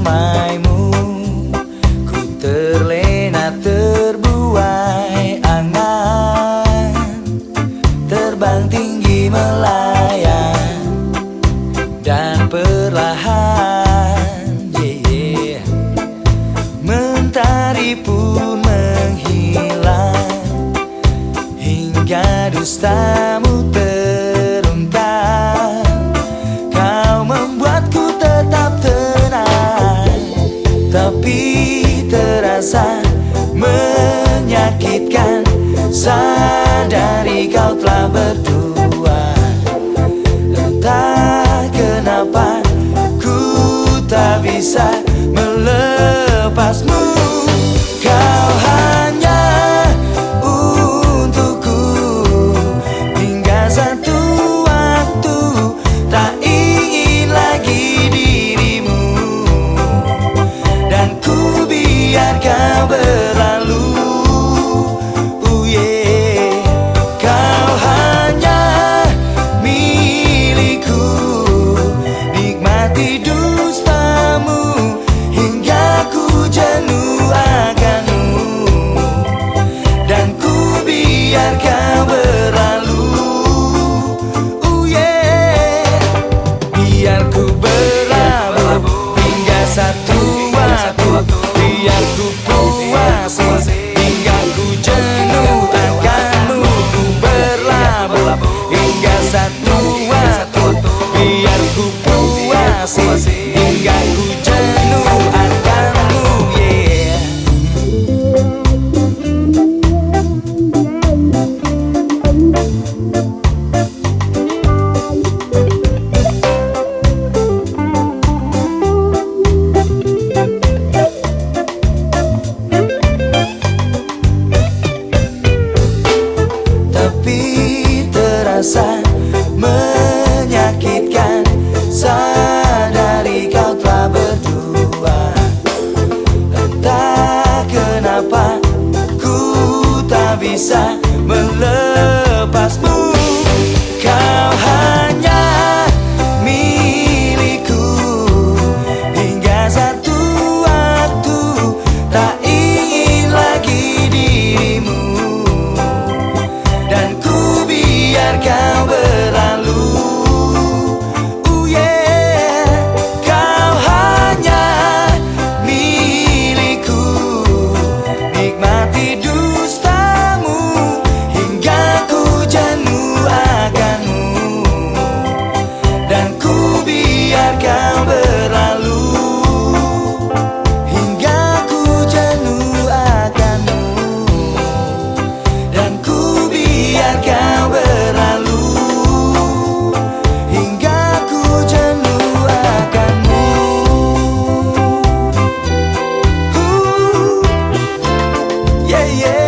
ramaimu Ku terlena terbuai angan. Terbang tinggi melayang Dan perlahan. Yeah, yeah. Mentari pun menghilang Hingga dusta. gusta avisar. biar ku puasi hingga ku jenuh akanmu yeah. Tapi terasa yeah, yeah.